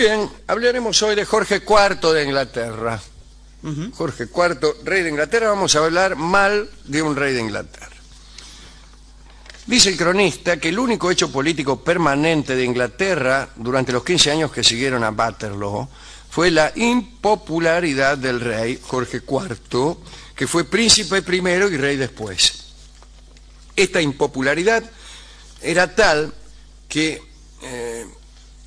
Bien, hablaremos hoy de Jorge IV de Inglaterra. Jorge IV, rey de Inglaterra, vamos a hablar mal de un rey de Inglaterra. Dice el cronista que el único hecho político permanente de Inglaterra durante los 15 años que siguieron a Waterloo fue la impopularidad del rey Jorge IV, que fue príncipe primero y rey después. Esta impopularidad era tal que eh,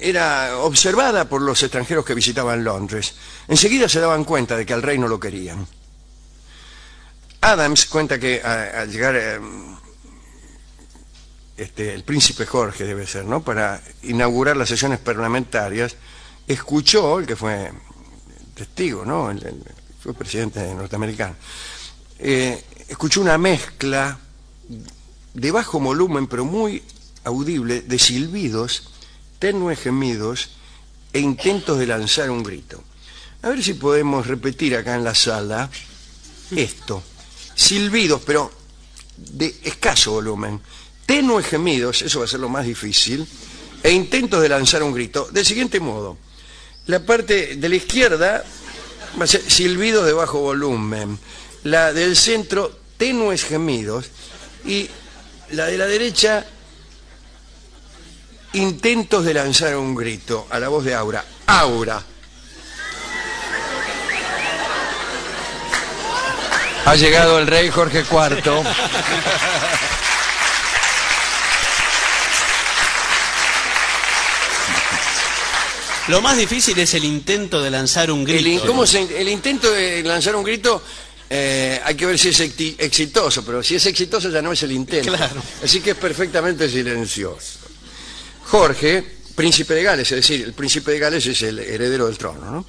era observada por los extranjeros que visitaban Londres. Enseguida se daban cuenta de que al rey no lo querían. Adams cuenta que al llegar eh, este, el príncipe Jorge, debe ser, ¿no? Para inaugurar las sesiones parlamentarias, escuchó, el que fue testigo, ¿no? El, el- fue presidente norteamericano, eh, escuchó una mezcla de bajo volumen, pero muy audible, de silbidos, tenues gemidos e intentos de lanzar un grito. A ver si podemos repetir acá en la sala esto. Silbidos, pero de escaso volumen. Tenues gemidos, eso va a ser lo más difícil, e intentos de lanzar un grito. Del siguiente modo, la parte de la izquierda va a ser silbidos de bajo volumen, la del centro, tenues gemidos, y la de la derecha, intentos de lanzar un grito a la voz de Aura. Aura. Ha llegado el rey Jorge IV. Lo más difícil es el intento de lanzar un El, in- grito. ¿cómo se- el intento de lanzar un grito, eh, hay que ver si es exitoso, pero si es exitoso ya no es el intento. Claro. Así que es perfectamente silencioso. Jorge, príncipe de Gales, es decir, el príncipe de Gales es el heredero del trono, ¿no?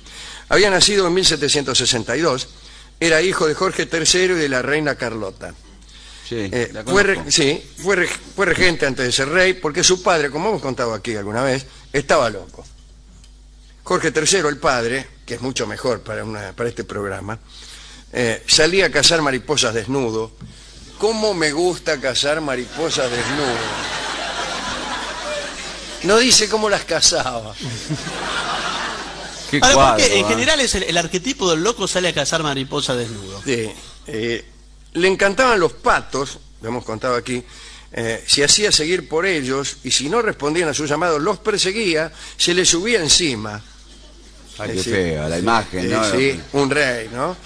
Había nacido en 1762, era hijo de Jorge III y de la reina Carlota. Sí, Eh, la fue, re- conozco. sí, fue, reg- fue regente antes de ser rey, porque su padre, como hemos contado aquí alguna vez, estaba loco. Jorge III, el padre, que es mucho mejor para, una- para este programa, eh, salía a cazar mariposas desnudo. ¿Cómo me gusta cazar mariposas desnudo? No dice cómo las cazaba. Qué Ahora, cuadro, porque en ¿ah? general es el, el arquetipo del loco sale a cazar mariposa desnudo. Sí, eh, le encantaban los patos, lo hemos contado aquí, eh, se hacía seguir por ellos y si no respondían a sus llamados los perseguía, se les subía encima. Ay, Eh, qué fea la imagen, eh, ¿no? sí, un rey, ¿no?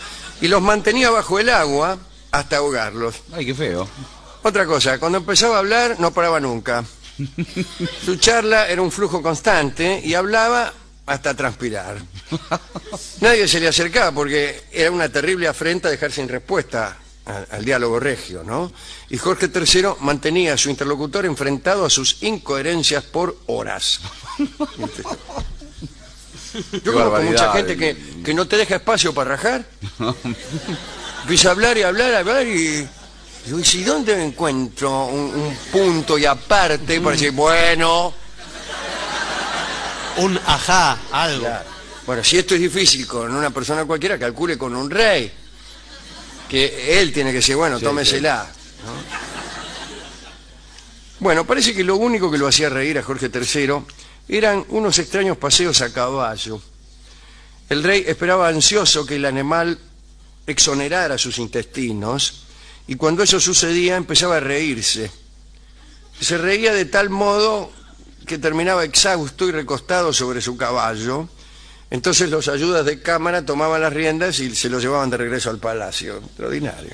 Y los mantenía bajo el agua hasta ahogarlos. Ay, qué feo. Otra cosa, cuando empezaba a hablar no paraba nunca. Su charla era un flujo constante y hablaba hasta transpirar. Nadie se le acercaba porque era una terrible afrenta dejar sin respuesta al, al diálogo regio, ¿no? Y Jorge III mantenía a su interlocutor enfrentado a sus incoherencias por horas. Yo conozco mucha gente que, que no te deja espacio para rajar. Empieza a hablar y hablar, a hablar y... Digo, ¿y dónde encuentro un, un punto y aparte para decir, bueno... Un ajá, algo. Bueno, si esto es difícil con una persona cualquiera, calcule con un rey. Que él tiene que decir, bueno, Sí, tómesela. ¿no? Bueno, parece que lo único que lo hacía reír a Jorge III eran unos extraños paseos a caballo. El rey esperaba ansioso que el animal exonerara sus intestinos y cuando eso sucedía empezaba a reírse. Se reía de tal modo que terminaba exhausto y recostado sobre su caballo. Entonces los ayudas de cámara tomaban las riendas y se lo llevaban de regreso al palacio. Extraordinario.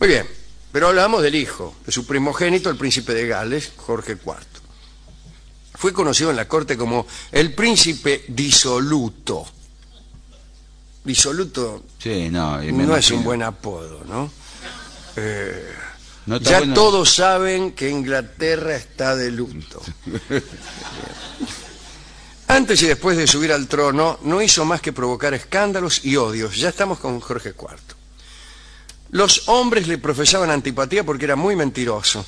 Muy bien, pero hablamos del hijo, de su primogénito, el príncipe de Gales, Jorge IV. Fue conocido en la corte como el príncipe disoluto. Disoluto Sí, no. no es un buen apodo, ¿no? Eh, No ya bueno- todos saben que Inglaterra está de luto. Antes y después de subir al trono, no hizo más que provocar escándalos y odios. Ya estamos con Jorge IV. Los hombres le profesaban antipatía porque era muy mentiroso.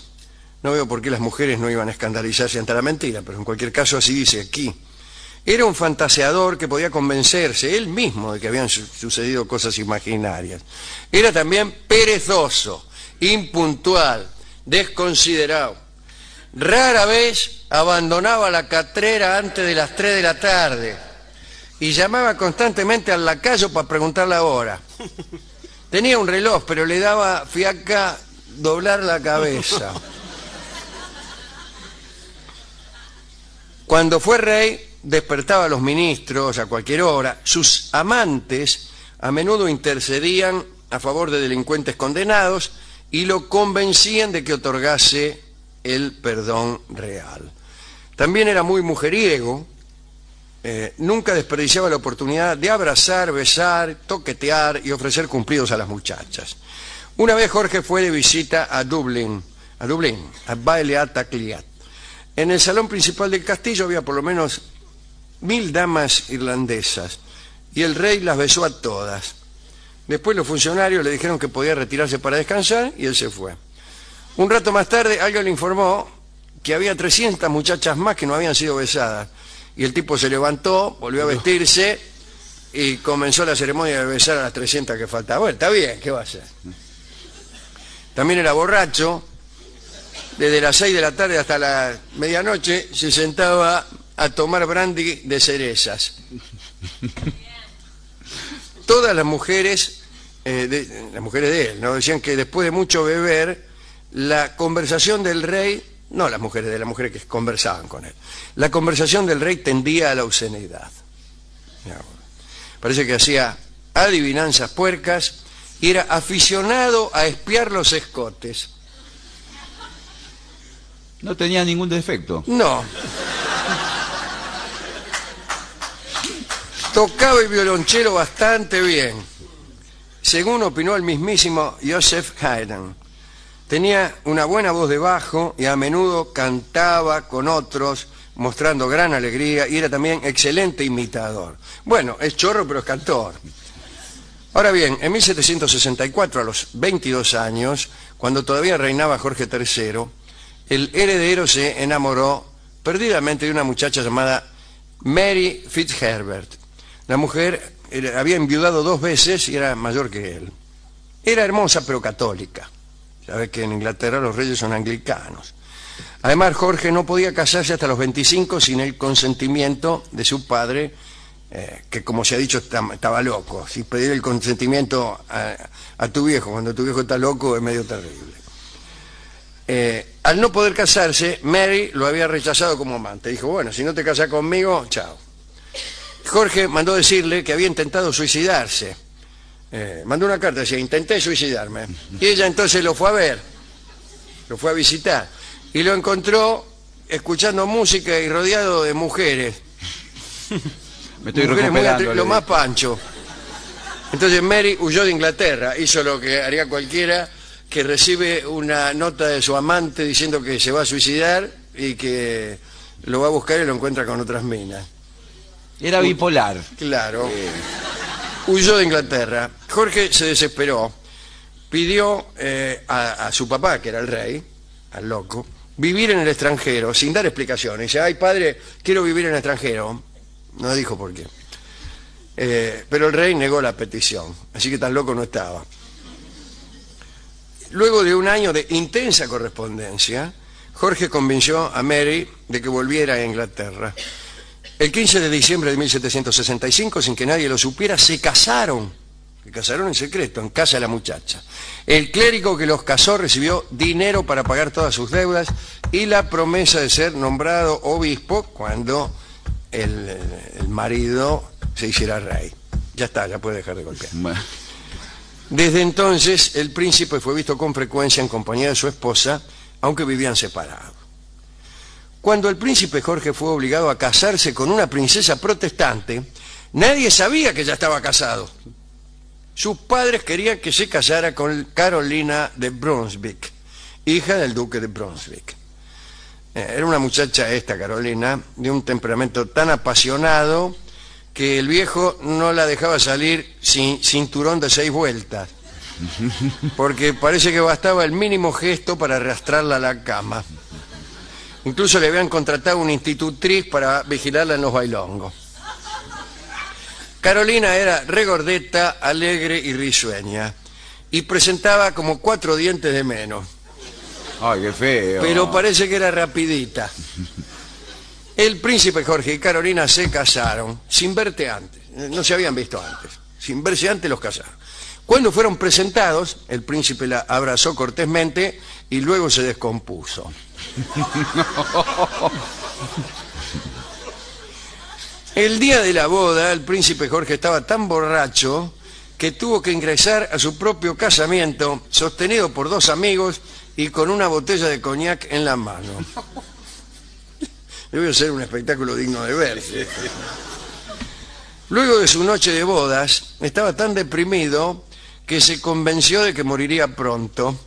No veo por qué las mujeres no iban a escandalizarse ante la mentira, pero en cualquier caso así dice aquí. Era un fantaseador que podía convencerse él mismo de que habían su- sucedido cosas imaginarias. Era también perezoso, impuntual, desconsiderado. Rara vez abandonaba la catrera antes de las 3 de la tarde y llamaba constantemente al lacayo para preguntar la hora. Tenía un reloj, pero le daba fiaca doblar la cabeza. Cuando fue rey, despertaba a los ministros a cualquier hora. Sus amantes a menudo intercedían a favor de delincuentes condenados y lo convencían de que otorgase el perdón real. También era muy mujeriego, eh, nunca desperdiciaba la oportunidad de abrazar, besar, toquetear y ofrecer cumplidos a las muchachas. Una vez Jorge fue de visita a Dublín, a Dublín, a Baile Atacliat. En el salón principal del castillo había por lo menos mil damas irlandesas y el rey las besó a todas. Después los funcionarios le dijeron que podía retirarse para descansar y él se fue. Un rato más tarde alguien le informó que había 300 muchachas más que no habían sido besadas. Y el tipo se levantó, volvió a vestirse y comenzó la ceremonia de besar a las 300 que faltaban. Bueno, está bien, ¿qué va a hacer? También era borracho. Desde las 6 de la tarde hasta la medianoche se sentaba a tomar brandy de cerezas. Todas las mujeres, eh, de- las mujeres de él, ¿no? decían que después de mucho beber, la conversación del rey, no las mujeres de las mujeres que conversaban con él, la conversación del rey tendía a la obscenidad. Parece que hacía adivinanzas puercas y era aficionado a espiar los escotes. No tenía ningún defecto. No. Tocaba el violonchelo bastante bien, según opinó el mismísimo Joseph Haydn. Tenía una buena voz de bajo y a menudo cantaba con otros, mostrando gran alegría y era también excelente imitador. Bueno, es chorro pero es cantor. Ahora bien, en 1764, a los 22 años, cuando todavía reinaba Jorge III, el heredero se enamoró perdidamente de una muchacha llamada Mary Fitzherbert. La mujer era- había enviudado dos veces y era mayor que él. Era hermosa pero católica. Sabes que en Inglaterra los reyes son anglicanos. Además, Jorge no podía casarse hasta los 25 sin el consentimiento de su padre, eh, que como se ha dicho estaba loco. Si pedir el consentimiento a, a tu viejo cuando tu viejo está loco es medio terrible. Eh, al no poder casarse, Mary lo había rechazado como amante. Dijo, bueno, si no te casas conmigo, chao. Jorge mandó decirle que había intentado suicidarse. Eh, mandó una carta, decía, intenté suicidarme. Y ella entonces lo fue a ver, lo fue a visitar. Y lo encontró escuchando música y rodeado de mujeres. Me estoy Mujeres recuperando. lo más pancho. Entonces Mary huyó de Inglaterra, hizo lo que haría cualquiera que recibe una nota de su amante diciendo que se va a suicidar y que lo va a buscar y lo encuentra con otras minas. Era bipolar. Claro. Huyó de Inglaterra. Jorge se desesperó. Pidió eh, a, a su papá, que era el rey, al loco, vivir en el extranjero sin dar explicaciones. Dice, ay padre, quiero vivir en el extranjero. No dijo por qué. Eh, pero el rey negó la petición, así que tan loco no estaba. Luego de un año de intensa correspondencia, Jorge convenció a Mary de que volviera a Inglaterra. El 15 de diciembre de 1765, sin que nadie lo supiera, se casaron. Se casaron en secreto, en casa de la muchacha. El clérigo que los casó recibió dinero para pagar todas sus deudas y la promesa de ser nombrado obispo cuando el, el marido se hiciera rey. Ya está, ya puede dejar de golpear. Desde entonces, el príncipe fue visto con frecuencia en compañía de su esposa, aunque vivían separados. Cuando el príncipe Jorge fue obligado a casarse con una princesa protestante, nadie sabía que ya estaba casado. Sus padres querían que se casara con Carolina de Brunswick, hija del duque de Brunswick. Eh, Era una muchacha esta, Carolina, de un temperamento tan apasionado que el viejo no la dejaba salir sin cinturón de seis vueltas, porque parece que bastaba el mínimo gesto para arrastrarla a la cama. Incluso le habían contratado una institutriz para vigilarla en los bailongos. Carolina era regordeta, alegre y risueña, y presentaba como cuatro dientes de menos. Ay, qué feo. pero parece que era rapidita. El príncipe Jorge y Carolina se casaron sin verte antes, no se habían visto antes, sin verse antes los casaron. Cuando fueron presentados, el príncipe la abrazó cortésmente y luego se descompuso. El día de la boda, el príncipe Jorge estaba tan borracho que tuvo que ingresar a su propio casamiento, sostenido por dos amigos y con una botella de coñac en la mano. Debe ser un espectáculo digno de ver. Luego de su noche de bodas, estaba tan deprimido que se convenció de que moriría pronto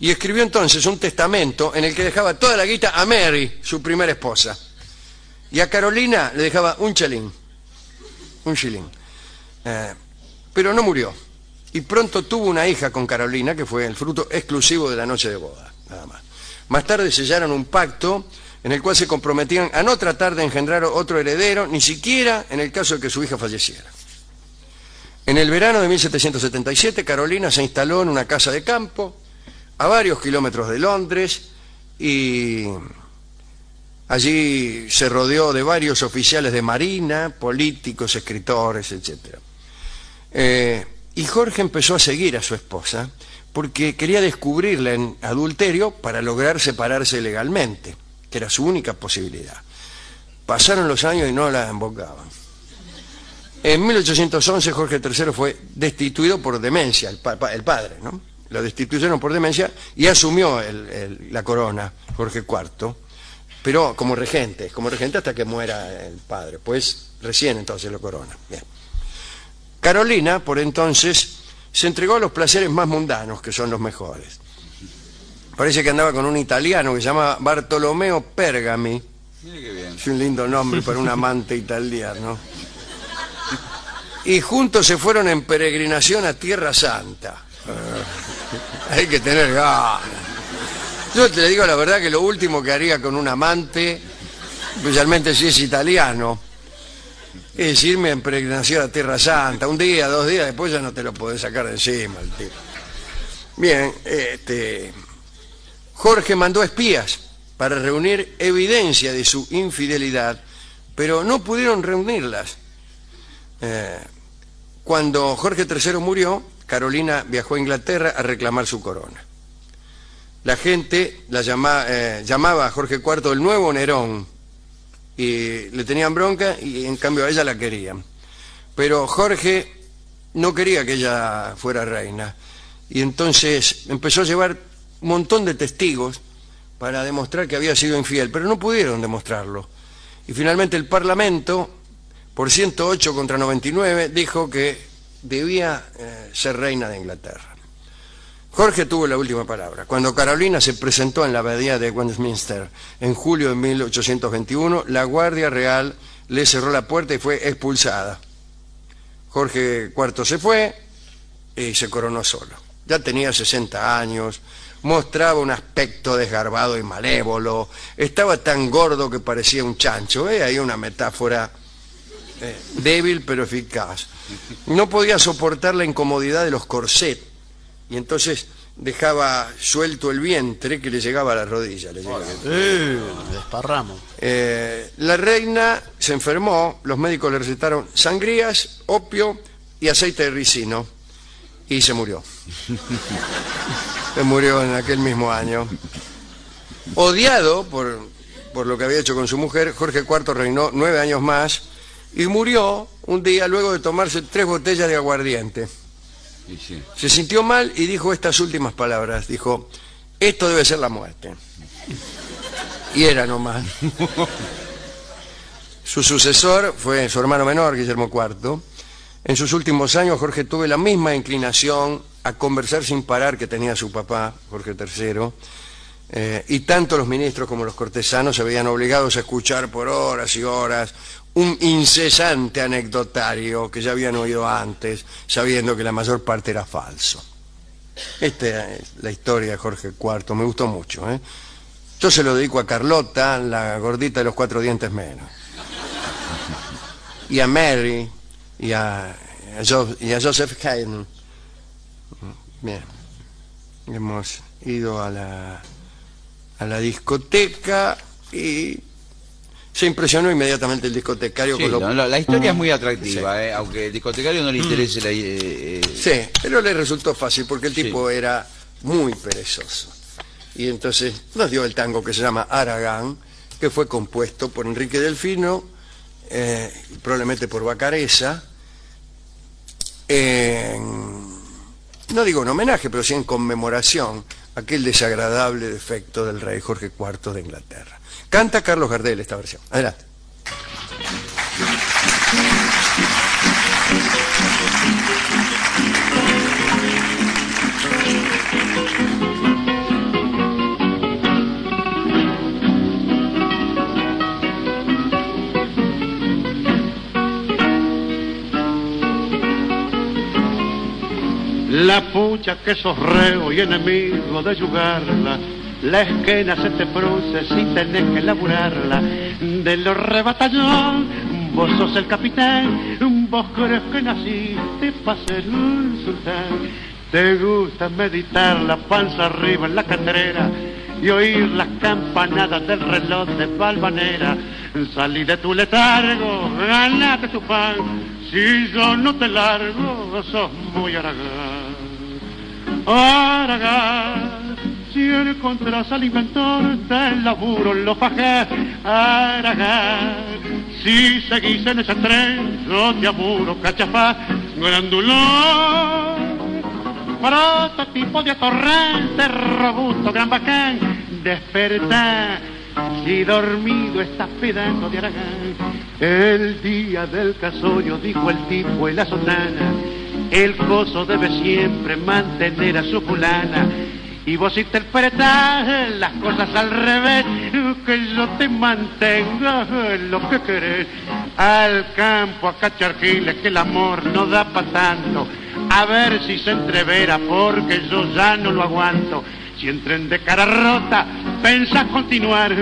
y escribió entonces un testamento en el que dejaba toda la guita a Mary, su primera esposa. Y a Carolina le dejaba un chelín, un shilling. Eh, pero no murió. Y pronto tuvo una hija con Carolina, que fue el fruto exclusivo de la noche de boda, nada más. Más tarde sellaron un pacto en el cual se comprometían a no tratar de engendrar otro heredero, ni siquiera en el caso de que su hija falleciera. En el verano de 1777, Carolina se instaló en una casa de campo a varios kilómetros de Londres y allí se rodeó de varios oficiales de marina, políticos, escritores, etc. Eh, y Jorge empezó a seguir a su esposa porque quería descubrirla en adulterio para lograr separarse legalmente, que era su única posibilidad. Pasaron los años y no la embocaban. En 1811 Jorge III fue destituido por demencia, el, pa- el padre, ¿no? Lo destituyeron por demencia y asumió la corona, Jorge IV, pero como regente, como regente hasta que muera el padre, pues recién entonces lo corona. Carolina, por entonces, se entregó a los placeres más mundanos, que son los mejores. Parece que andaba con un italiano que se llama Bartolomeo Pergami, Mire qué bien. es un lindo nombre para un amante italiano. Y juntos se fueron en peregrinación a Tierra Santa. Ah, hay que tener ganas. Yo te digo la verdad que lo último que haría con un amante, especialmente si es italiano, es irme en peregrinación a Tierra Santa. Un día, dos días, después ya no te lo podés sacar de encima el tipo. Bien, este, Jorge mandó espías para reunir evidencia de su infidelidad, pero no pudieron reunirlas. Eh, cuando Jorge III murió, Carolina viajó a Inglaterra a reclamar su corona. La gente la eh, llamaba a Jorge IV el nuevo Nerón y le tenían bronca y en cambio a ella la querían. Pero Jorge no quería que ella fuera reina y entonces empezó a llevar un montón de testigos para demostrar que había sido infiel, pero no pudieron demostrarlo. Y finalmente el Parlamento, por 108 contra 99, dijo que debía eh, ser reina de Inglaterra. Jorge tuvo la última palabra. Cuando Carolina se presentó en la abadía de Westminster en julio de 1821, la Guardia Real le cerró la puerta y fue expulsada. Jorge IV se fue y se coronó solo. Ya tenía 60 años, mostraba un aspecto desgarbado y malévolo, estaba tan gordo que parecía un chancho. ¿eh? Hay una metáfora eh, débil pero eficaz. No podía soportar la incomodidad de los corsets y entonces dejaba suelto el vientre que le llegaba a la rodilla. le llegaba. Eh, desparramo. Eh, la reina se enfermó, los médicos le recetaron sangrías, opio y aceite de ricino y se murió. se murió en aquel mismo año. Odiado por, por lo que había hecho con su mujer, Jorge IV reinó nueve años más y murió un día luego de tomarse tres botellas de aguardiente. Sí. Se sintió mal y dijo estas últimas palabras. Dijo, esto debe ser la muerte. Y era nomás. Su sucesor fue su hermano menor, Guillermo IV. En sus últimos años, Jorge tuvo la misma inclinación a conversar sin parar que tenía su papá, Jorge III. Eh, y tanto los ministros como los cortesanos se veían obligados a escuchar por horas y horas un incesante anecdotario que ya habían oído antes, sabiendo que la mayor parte era falso. Esta es la historia de Jorge IV, me gustó mucho. ¿eh? Yo se lo dedico a Carlota, la gordita de los cuatro dientes menos. Y a Mary, y a, y a Joseph Haydn. Bien, hemos ido a la a la discoteca y se impresionó inmediatamente el discotecario Sí, con lo... no, no, la historia es muy atractiva, eh, aunque al discotecario no le interese la... eh, eh, Sí, pero le resultó fácil porque el Sí. tipo era muy perezoso. Y entonces nos dio el tango que se llama Aragán, que fue compuesto por Enrique Delfino, eh, probablemente por Bacareza, en- no digo en homenaje, pero sí en conmemoración aquel desagradable defecto del rey Jorge IV de Inglaterra. Canta Carlos Gardel esta versión. Adelante. La pucha que sos reo y enemigo de jugarla, la esquena se te produce si tenés que laburarla. De los rebatallón, vos sos el capitán, vos crees que naciste para ser un sultán. Te gusta meditar la panza arriba en la catrera y oír las campanadas del reloj de Valvanera. Salí de tu letargo, ganate tu pan. Si yo no te largo, sos muy aragán. Aragán, si encontrás al inventor del laburo, lo fajé. Aragán, si seguís en ese tren, yo te apuro, cachafá, grandulón. Prototipo de atorrante, robusto, gran bacán, despertá. Si dormido estás pedazo de Aragán, el día del casorio, dijo el tipo en la sotana, el coso debe siempre mantener a su fulana. Y vos interpretás las cosas al revés, que yo te mantenga lo que querés. Al campo a cachar giles, que el amor no da pa' tanto. A ver si se entrevera, porque yo ya no lo aguanto. Si entren de cara rota, pensás continuar.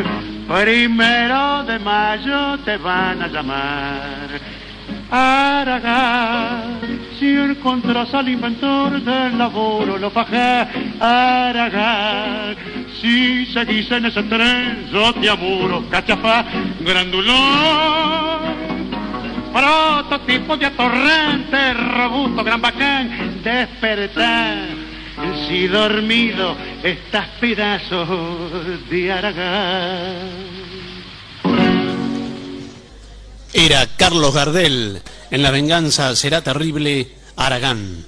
Primero de mayo te van a llamar. Aragán, si encontrás al inventor del laburo, lo fajé. Aragán, si seguís en ese tren, yo te amuro. Cachafá, grandulón. Prototipo de atorrante, robusto, gran bacán, despertar. Si dormido estás pedazos de Aragán. Era Carlos Gardel en La venganza será terrible, Aragán.